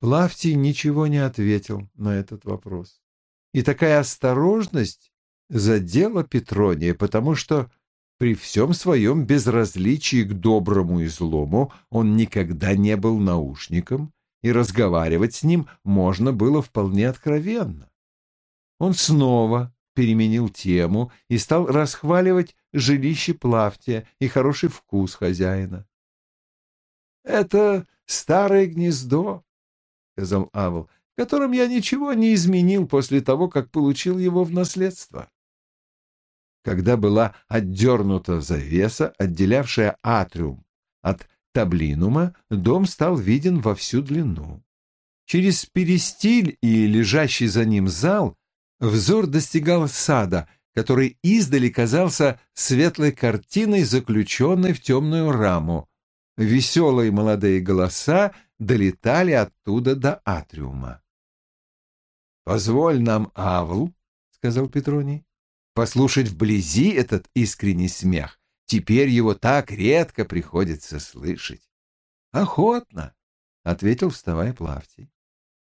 Плавтий ничего не ответил на этот вопрос. И такая осторожность задела Петрония, потому что при всем своем безразличии к доброму и злому он никогда не был наушником, и разговаривать с ним можно было вполне откровенно. Он снова переменил тему и стал расхваливать жилище Плавтия и хороший вкус хозяина. «Это старое гнездо», — сказал Авл, — «в котором я ничего не изменил после того, как получил его в наследство». Когда была отдернута завеса, отделявшая атриум от таблинума, дом стал виден во всю длину. Через перестиль и лежащий за ним зал взор достигал сада, который издали казался светлой картиной, заключенной в темную раму. Веселые молодые голоса долетали оттуда до атриума. «Позволь нам, Авл», — сказал Петроний, — «послушать вблизи этот искренний смех. Теперь его так редко приходится слышать». «Охотно», — ответил, вставая Плавтий.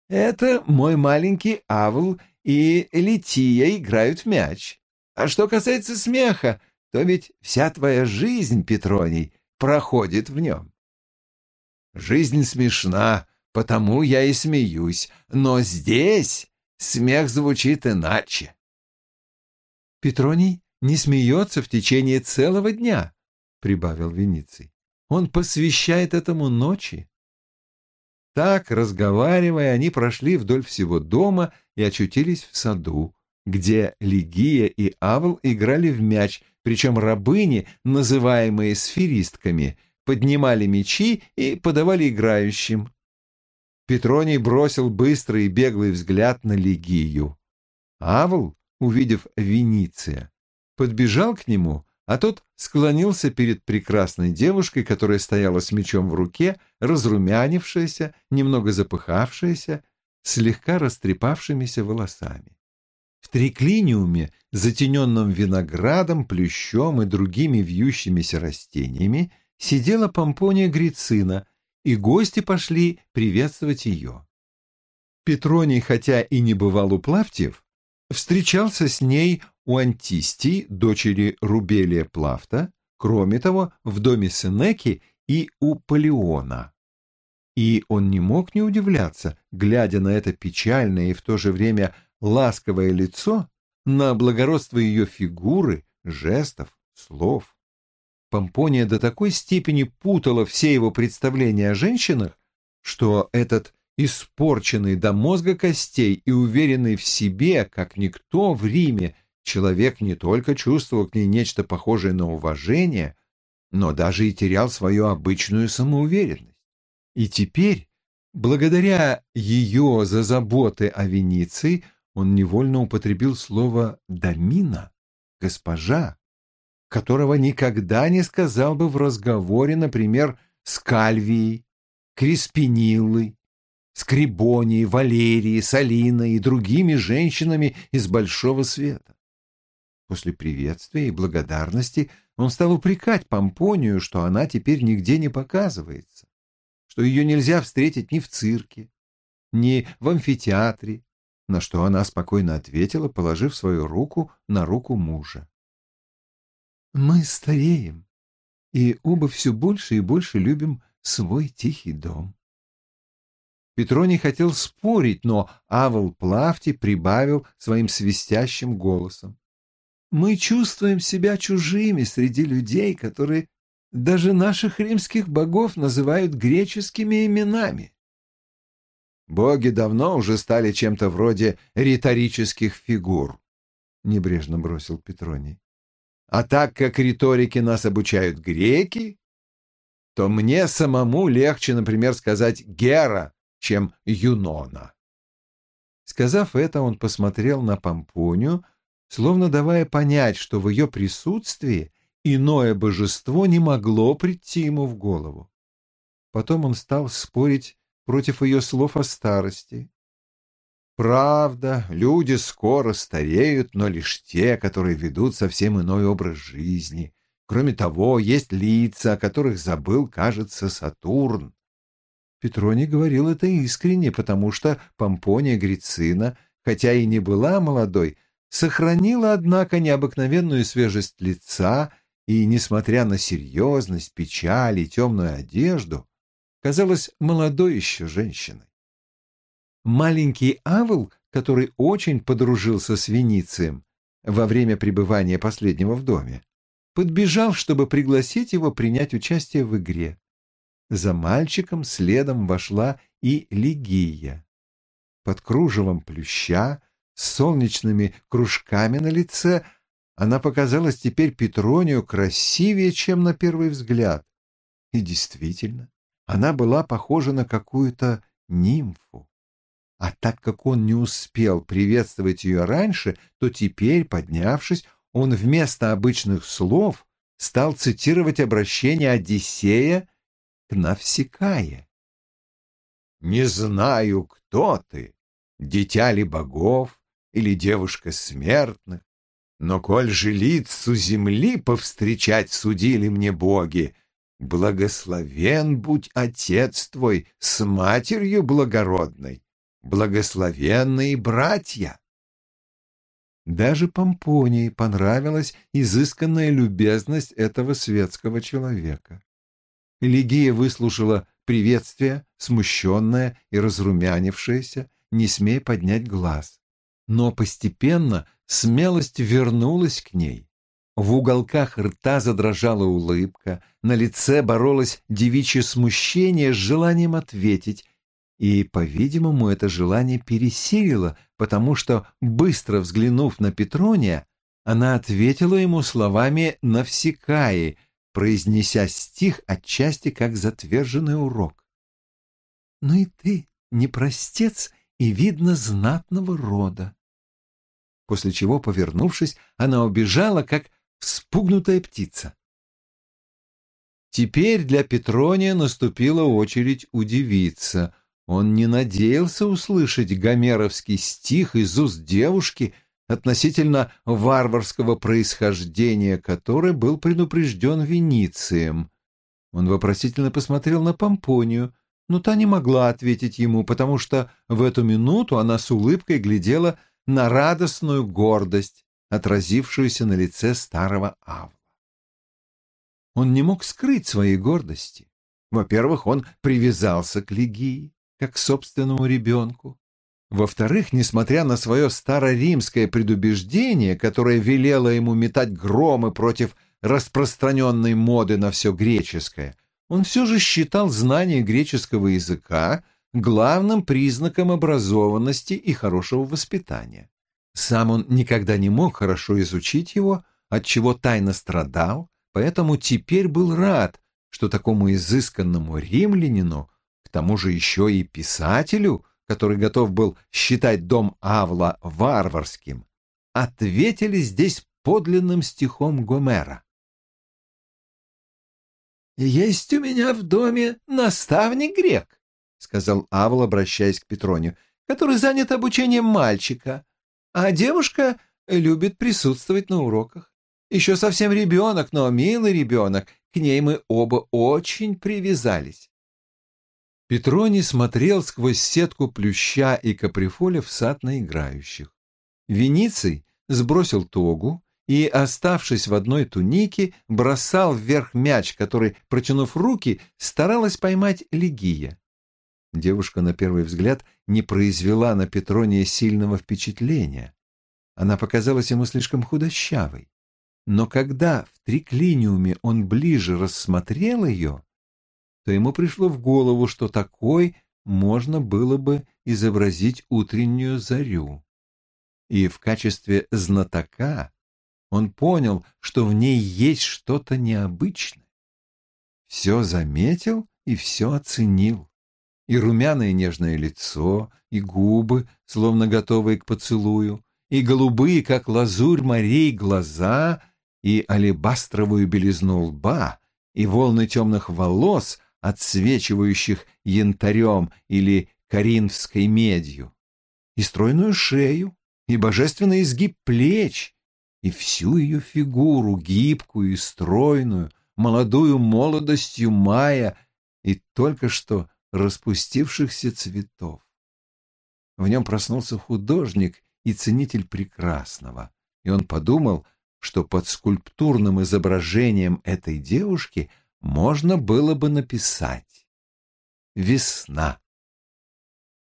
«Это мой маленький Авл и Лития играют в мяч. А что касается смеха, то ведь вся твоя жизнь, Петроний, проходит в нем. Жизнь смешна, потому я и смеюсь, но здесь смех звучит иначе. Петроний не смеется в течение целого дня, — прибавил Вениций. Он посвящает этому ночи. Так, разговаривая, они прошли вдоль всего дома и очутились в саду, где Лигия и Авл играли в мяч, причем рабыни, называемые сферистками, поднимали мячи и подавали играющим. Петроний бросил быстрый и беглый взгляд на Лигию. Авл, увидев Вениция, подбежал к нему а тот склонился перед прекрасной девушкой, которая стояла с мечом в руке, разрумянившаяся, немного запыхавшаяся, слегка растрепавшимися волосами. В триклиниуме, затененном виноградом, плющом и другими вьющимися растениями, сидела помпония Грицина, и гости пошли приветствовать ее. Петроний, хотя и не бывал у Плавтьев, встречался с ней у Антистии, дочери Рубелия Плафта, кроме того, в доме Сенеки и у Палеона. И он не мог не удивляться, глядя на это печальное и в то же время ласковое лицо, на благородство ее фигуры, жестов, слов. Помпония до такой степени путала все его представления о женщинах, что этот испорченный до мозга костей и уверенный в себе, как никто в Риме, человек не только чувствовал к ней нечто похожее на уважение, но даже и терял свою обычную самоуверенность. И теперь, благодаря ее за заботы о Венеции, он невольно употребил слово «дамина» — «госпожа», которого никогда не сказал бы в разговоре, например, с Кальвией, Криспиниллой, Скрибонией, Валерией, Салиной и другими женщинами из Большого Света. После приветствия и благодарности он стал упрекать Помпонию, что она теперь нигде не показывается, что ее нельзя встретить ни в цирке, ни в амфитеатре, на что она спокойно ответила, положив свою руку на руку мужа. «Мы стареем, и оба все больше и больше любим свой тихий дом». Петроний хотел спорить, но Авел Плавти прибавил своим свистящим голосом. Мы чувствуем себя чужими среди людей, которые даже наших римских богов называют греческими именами. Боги давно уже стали чем-то вроде риторических фигур, — небрежно бросил Петроний. А так как риторики нас обучают греки, то мне самому легче, например, сказать «гера», чем «юнона». Сказав это, он посмотрел на Помпонию, словно давая понять, что в ее присутствии иное божество не могло прийти ему в голову. Потом он стал спорить против ее слов о старости. Правда, люди скоро стареют, но лишь те, которые ведут совсем иной образ жизни. Кроме того, есть лица, о которых забыл, кажется, Сатурн. Петроний говорил это искренне, потому что Помпония Грицина, хотя и не была молодой, сохранила, однако, необыкновенную свежесть лица и, несмотря на серьезность, печаль и темную одежду, казалась молодой еще женщиной. Маленький Авл, который очень подружился с Веницием во время пребывания последнего в доме, подбежал, чтобы пригласить его принять участие в игре. За мальчиком следом вошла и Лигия. Под кружевом плюща, с солнечными кружками на лице, она показалась теперь Петронию красивее, чем на первый взгляд. И действительно, она была похожа на какую-то нимфу. А так как он не успел приветствовать ее раньше, то теперь, поднявшись, он вместо обычных слов стал цитировать обращение Одиссея к Навсекае. «Не знаю, кто ты, дитя ли богов или девушка смертных, но коль же лицу земли повстречать судили мне боги, благословен будь отец твой с матерью благородной, благословенные братья». Даже Помпонии понравилась изысканная любезность этого светского человека. Лигия выслушала приветствие, смущенная и разрумянившаяся, не смея поднять глаз. Но постепенно смелость вернулась к ней. В уголках рта задрожала улыбка, на лице боролось девичье смущение с желанием ответить, и, по-видимому, это желание пересилило, потому что, быстро взглянув на Петрония, она ответила ему словами «навсекаи», произнеся стих отчасти как затверженный урок. «Ну и ты не простец и, видно, знатного рода». После чего, повернувшись, она убежала, как вспугнутая птица. Теперь для Петрония наступила очередь удивиться. Он не надеялся услышать гомеровский стих из уст девушки, относительно варварского происхождения которой был предупрежден Веницием. Он вопросительно посмотрел на Помпонию, но та не могла ответить ему, потому что в эту минуту она с улыбкой глядела на радостную гордость, отразившуюся на лице старого Авла. Он не мог скрыть своей гордости. Во-первых, он привязался к Лигии, как к собственному ребенку. Во-вторых, несмотря на свое староримское предубеждение, которое велело ему метать громы против распространенной моды на все греческое, он все же считал знание греческого языка главным признаком образованности и хорошего воспитания. Сам он никогда не мог хорошо изучить его, от чего тайно страдал, поэтому теперь был рад, что такому изысканному римлянину, к тому же еще и писателю, который готов был считать дом Авла варварским, ответили здесь подлинным стихом Гомера. «Есть у меня в доме наставник грек», — сказал Авл, обращаясь к Петронию, «который занят обучением мальчика, а девушка любит присутствовать на уроках. Еще совсем ребенок, но милый ребенок, к ней мы оба очень привязались. Петроний смотрел сквозь сетку плюща и каприфоля в сад на играющих. Вениций сбросил тогу и, оставшись в одной тунике, бросал вверх мяч, который, протянув руки, старалась поймать Легия. Девушка, на первый взгляд, не произвела на Петрония сильного впечатления. Она показалась ему слишком худощавой. Но когда в триклиниуме он ближе рассмотрел ее, то ему пришло в голову, что такой можно было бы изобразить утреннюю зарю. И в качестве знатока он понял, что в ней есть что-то необычное. Все заметил и все оценил. И румяное нежное лицо, и губы, словно готовые к поцелую, и голубые, как лазурь морей, глаза, и алебастровую белизну лба, и волны темных волос, отсвечивающих янтарем или коринфской медью, и стройную шею, и божественный изгиб плеч, и всю ее фигуру, гибкую и стройную, молодую молодостью мая, и только что распустившихся цветов. В нем проснулся художник и ценитель прекрасного, и он подумал, что под скульптурным изображением этой девушки можно было бы написать «Весна».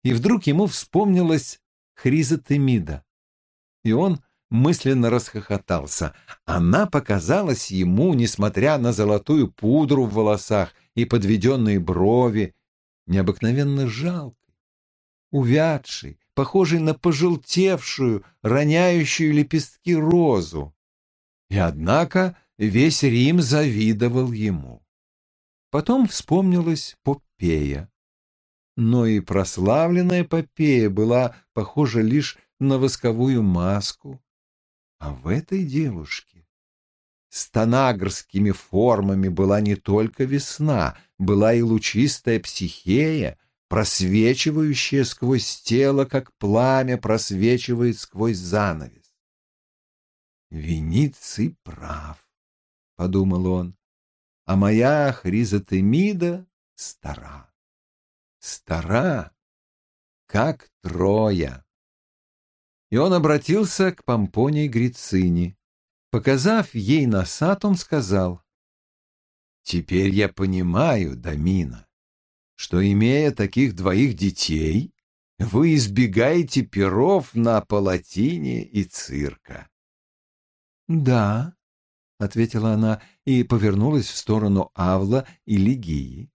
И вдруг ему вспомнилась Хризотемида, и он мысленно расхохотался. Она показалась ему, несмотря на золотую пудру в волосах и подведенные брови, необыкновенно жалкой, увядшей, похожей на пожелтевшую, роняющую лепестки розу. И однако весь Рим завидовал ему. Потом вспомнилась Попея. Но и прославленная Попея была похожа лишь на восковую маску. А в этой девушке с танагрскими формами была не только весна, была и лучистая психея, просвечивающая сквозь тело, как пламя просвечивает сквозь занавес. «Вениций прав», — подумал он, — «а моя Хризотемида стара, стара, как Троя». И он обратился к Помпонии Грицини. Показав ей насад, он сказал, «Теперь я понимаю, Дамина, что, имея таких двоих детей, вы избегаете перов на палатине и цирка. «Да», — ответила она и повернулась в сторону Авла и Лигии.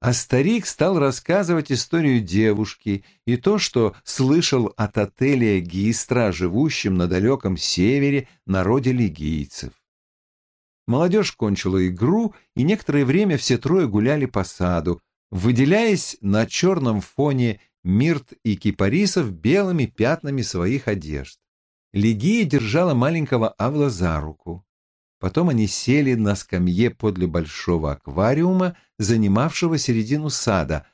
А старик стал рассказывать историю девушки и то, что слышал от отеля Гистра, живущем на далеком севере, народе лигийцев. Молодежь кончила игру, и некоторое время все трое гуляли по саду, выделяясь на черном фоне мирт и кипарисов белыми пятнами своих одежд. Лигия держала маленького Авла за руку. Потом они сели на скамье подле большого аквариума, занимавшего середину сада,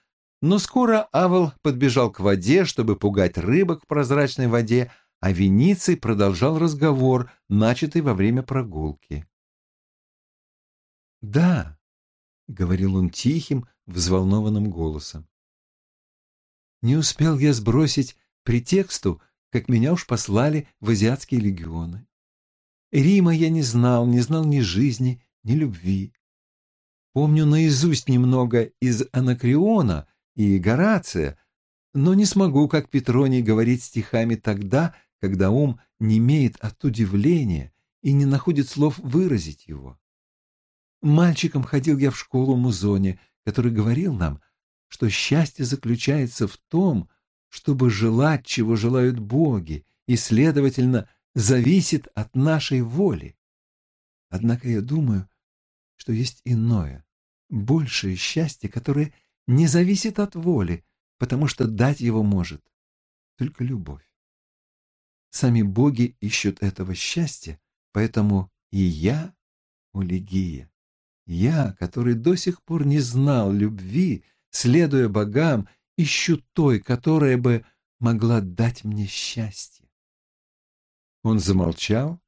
но скоро Авл подбежал к воде, чтобы пугать рыбок в прозрачной воде, а Вениций продолжал разговор, начатый во время прогулки. «Да», — говорил он тихим, взволнованным голосом. «Не успел я сбросить претексту, как меня уж послали в азиатские легионы. Рима я не знал, не знал ни жизни, ни любви. Помню наизусть немного из Анакреона и Горация, но не смогу, как Петроний, говорить стихами тогда, когда ум не имеет от удивления и не находит слов выразить его. Мальчиком ходил я в школу Музоне, который говорил нам, что счастье заключается в том, чтобы желать, чего желают боги, и, следовательно, зависит от нашей воли. Однако я думаю, что есть иное, большее счастье, которое не зависит от воли, потому что дать его может только любовь. Сами боги ищут этого счастья, поэтому и я у Лигия. Я, который до сих пор не знал любви, следуя богам, ищу той, которая бы могла дать мне счастье. Он замолчал,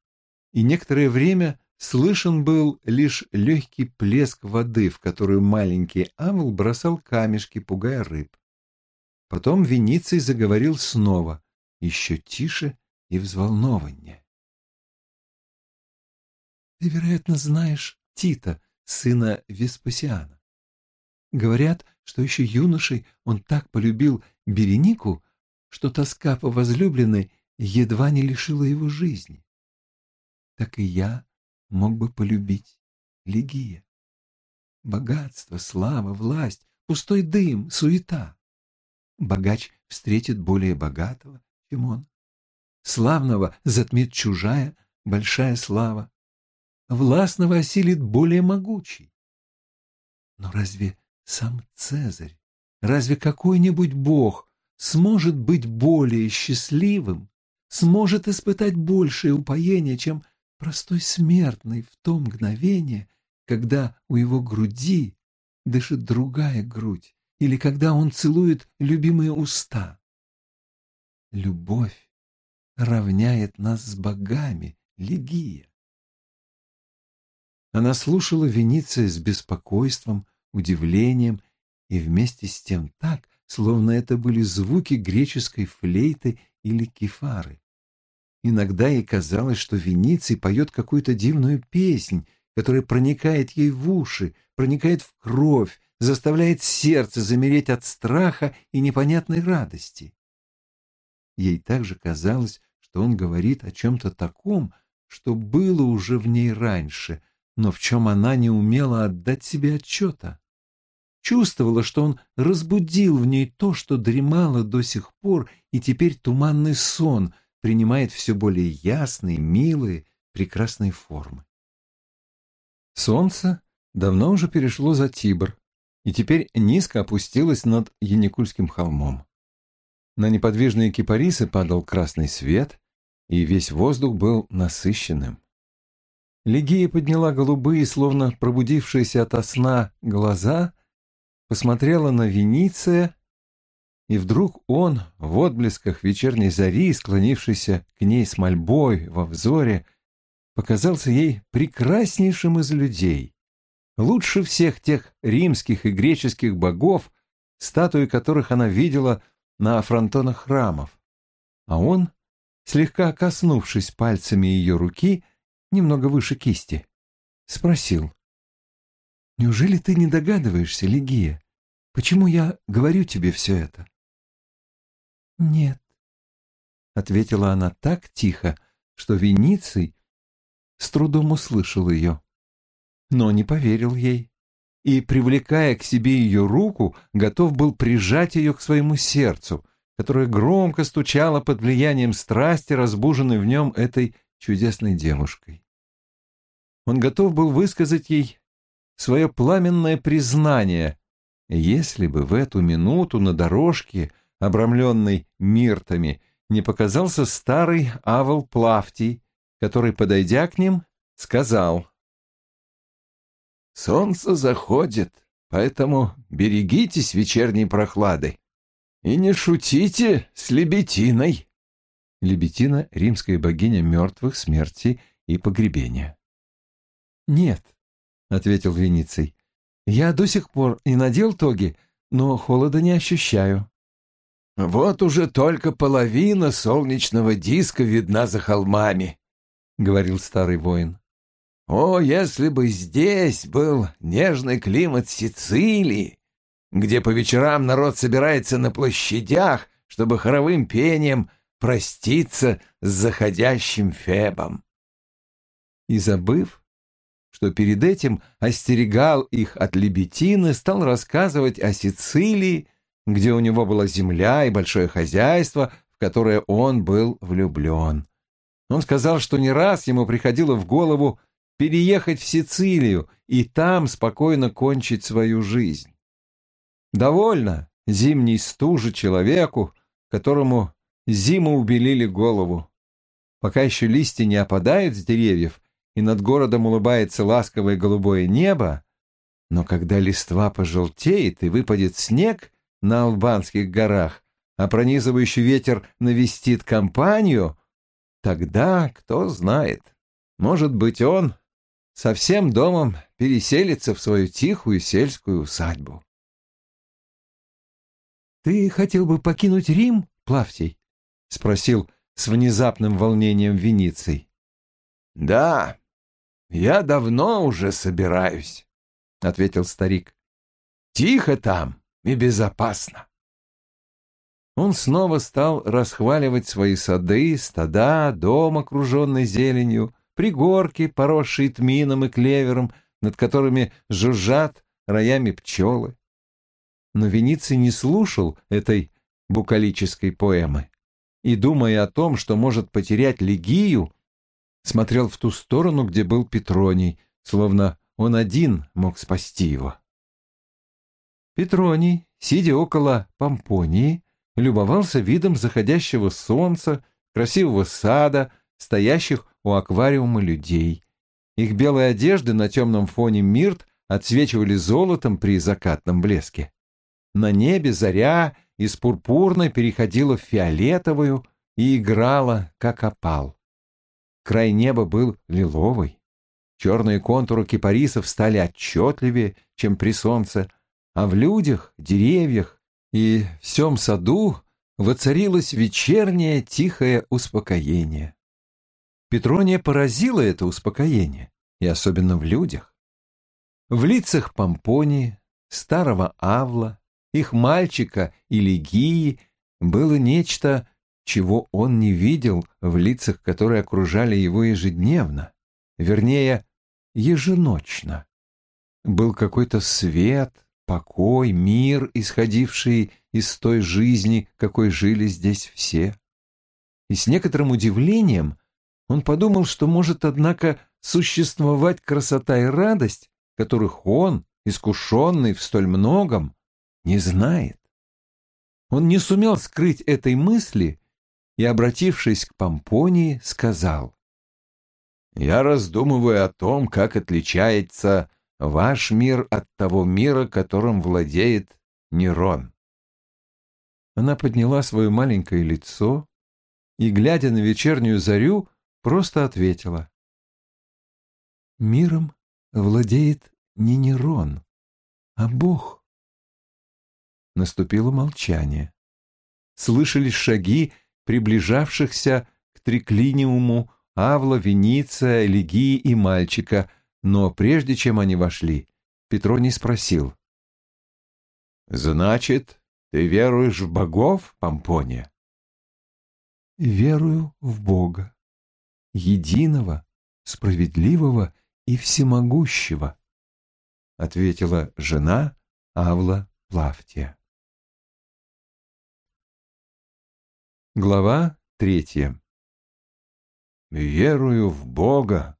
и некоторое время слышен был лишь легкий плеск воды, в которую маленький Амл бросал камешки, пугая рыб. Потом Вениций заговорил снова, еще тише и взволнованнее. «Ты, вероятно, знаешь Тита, сына Веспасиана. Говорят, что еще юношей он так полюбил Беренику, что тоска по возлюбленной едва не лишила его жизни. Так и я мог бы полюбить Лигия. Богатство, слава, власть, пустой дым, суета. Богач встретит более богатого, чем он. Славного затмит чужая, большая слава властного осилит более могучий. Но разве сам Цезарь, разве какой-нибудь бог сможет быть более счастливым, сможет испытать большее упоение, чем простой смертный в то мгновение, когда у его груди дышит другая грудь, или когда он целует любимые уста. Любовь равняет нас с богами, Лигия. Она слушала Вениция с беспокойством, удивлением и вместе с тем так, словно это были звуки греческой флейты или кефары. Иногда ей казалось, что Вениций поет какую-то дивную песнь, которая проникает ей в уши, проникает в кровь, заставляет сердце замереть от страха и непонятной радости. Ей также казалось, что он говорит о чем-то таком, что было уже в ней раньше, но в чем она не умела отдать себе отчета. Чувствовала, что он разбудил в ней то, что дремало до сих пор, и теперь туманный сон принимает все более ясные, милые, прекрасные формы. Солнце давно уже перешло за Тибр и теперь низко опустилось над Яникульским холмом. На неподвижные кипарисы падал красный свет, и весь воздух был насыщенным. Легия подняла голубые, словно пробудившиеся ото сна, глаза, посмотрела на Вениция, и вдруг он, в отблесках вечерней зари, склонившийся к ней с мольбой во взоре, показался ей прекраснейшим из людей, лучше всех тех римских и греческих богов, статуи которых она видела на фронтонах храмов. А он, слегка коснувшись пальцами ее руки, немного выше кисти, спросил. «Неужели ты не догадываешься, Легия, почему я говорю тебе все это?» «Нет», — ответила она так тихо, что Вениций с трудом услышал ее, но не поверил ей и, привлекая к себе ее руку, готов был прижать ее к своему сердцу, которое громко стучало под влиянием страсти, разбуженной в нем этой чудесной девушкой. Он готов был высказать ей свое пламенное признание, если бы в эту минуту на дорожке, обрамленной миртами, не показался старый Авел Плавтий, который, подойдя к ним, сказал «Солнце заходит, поэтому берегитесь вечерней прохлады и не шутите с Лебетиной». Лебетина — римская богиня мертвых, смерти и погребения. «Нет», — ответил Вениций, — «я до сих пор не надел тоги, но холода не ощущаю». «Вот уже только половина солнечного диска видна за холмами», — говорил старый воин. «О, если бы здесь был нежный климат Сицилии, где по вечерам народ собирается на площадях, чтобы хоровым пением проститься с заходящим Фебом». И забыв, что перед этим остерегал их от лебетины, стал рассказывать о Сицилии, где у него была земля и большое хозяйство, в которое он был влюблен. Он сказал, что не раз ему приходило в голову переехать в Сицилию и там спокойно кончить свою жизнь. Довольно зимней стужи человеку, которому зиму убелили голову. Пока еще листья не опадают с деревьев, и над городом улыбается ласковое голубое небо, но когда листва пожелтеет и выпадет снег на албанских горах, а пронизывающий ветер навестит компанию, Тогда, кто знает, может быть, он со всем домом переселится в свою тихую сельскую усадьбу. «Ты хотел бы покинуть Рим, Плавтий?» — спросил с внезапным волнением Вениций. «Да, я давно уже собираюсь», — ответил старик. «Тихо там и безопасно. Он снова стал расхваливать свои сады, стада, дом, окруженный зеленью, пригорки, поросшие тмином и клевером, над которыми жужжат роями пчелы. Но Вениций не слушал этой букалической поэмы и, думая о том, что может потерять Легию, смотрел в ту сторону, где был Петроний, словно он один мог спасти его. Петроний, сидя около Помпонии, любовался видом заходящего солнца, красивого сада, стоящих у аквариума людей. Их белые одежды на темном фоне мирт отсвечивали золотом при закатном блеске. На небе заря из пурпурной переходила в фиолетовую и играла, как опал. Край неба был лиловый. Черные контуры кипарисов стали отчетливее, чем при солнце, а в людях, деревьях и всем саду воцарилось вечернее тихое успокоение. Петрония поразило это успокоение, и особенно в людях. В лицах Помпонии, старого Авла, их мальчика и Легии было нечто, чего он не видел в лицах, которые окружали его ежедневно, вернее, еженочно. Был какой-то свет, покой, мир, исходивший из той жизни, какой жили здесь все. И с некоторым удивлением он подумал, что может, однако, существовать красота и радость, которых он, искушенный в столь многом, не знает. Он не сумел скрыть этой мысли и, обратившись к Помпонии, сказал, «Я раздумываю о том, как отличается ваш мир от того мира, которым владеет Нерон». Она подняла свое маленькое лицо и, глядя на вечернюю зарю, просто ответила. «Миром владеет не Нерон, а Бог». Наступило молчание. Слышались шаги приближавшихся к триклиниуму Авла, Вениция, Легии и мальчика, но прежде чем они вошли, Петроний спросил. «Значит, ты веруешь в богов, Помпония?» «Верую в Бога, единого, справедливого и всемогущего», ответила жена Авла Плавтия. Глава третья. «Верую в Бога,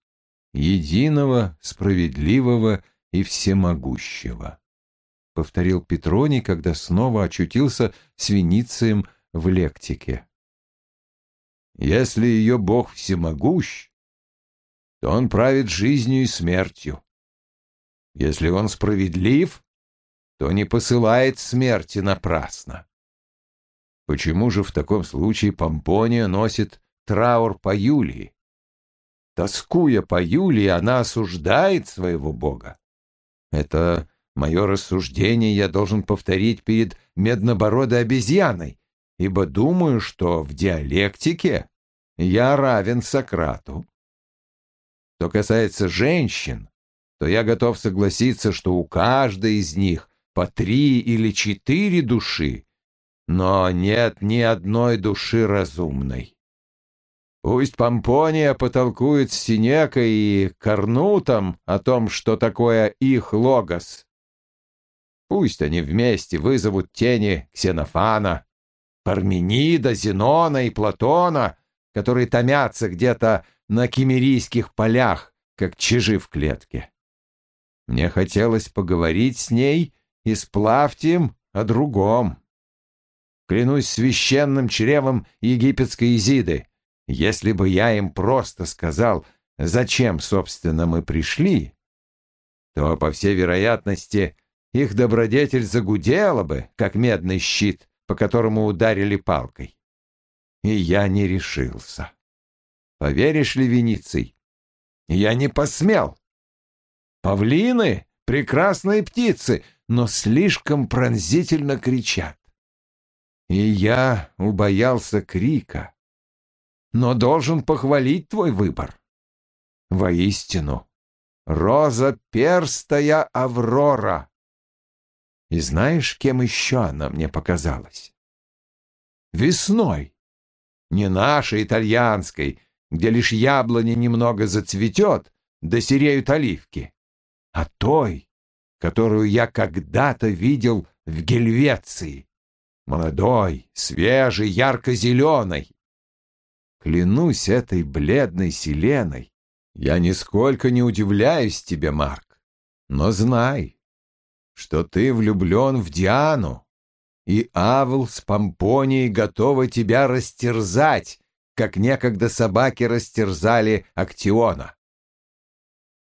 единого, справедливого и всемогущего», — повторил Петроний, когда снова очутился с в лектике. «Если ее Бог всемогущ, то он правит жизнью и смертью. Если он справедлив, то не посылает смерти напрасно. Почему же в таком случае Помпония носит траур по Юлии? Тоскуя по Юлии, она осуждает своего бога. Это мое рассуждение я должен повторить перед меднобородой обезьяной, ибо думаю, что в диалектике я равен Сократу. Что касается женщин, то я готов согласиться, что у каждой из них по три или четыре души, но нет ни одной души разумной. Пусть Помпония потолкует с Синекой и Корнутом о том, что такое их логос. Пусть они вместе вызовут тени Ксенофана, Парменида, Зенона и Платона, которые томятся где-то на кемерийских полях, как чижи в клетке. Мне хотелось поговорить с ней и с Плавтием о другом. Клянусь священным чревом египетской Изиды, если бы я им просто сказал, зачем, собственно, мы пришли, то, по всей вероятности, их добродетель загудела бы, как медный щит, по которому ударили палкой. И я не решился. Поверишь ли, Вениций? Я не посмел. Павлины — прекрасные птицы, но слишком пронзительно кричат и я убоялся крика. Но должен похвалить твой выбор. Воистину, роза перстая Аврора. И знаешь, кем еще она мне показалась? Весной. Не нашей итальянской, где лишь яблони немного зацветет, да сереют оливки, а той, которую я когда-то видел в Гельвеции молодой, свежий, ярко-зеленый. Клянусь этой бледной селеной, я нисколько не удивляюсь тебе, Марк, но знай, что ты влюблен в Диану, и Авл с Помпонией готовы тебя растерзать, как некогда собаки растерзали Актиона.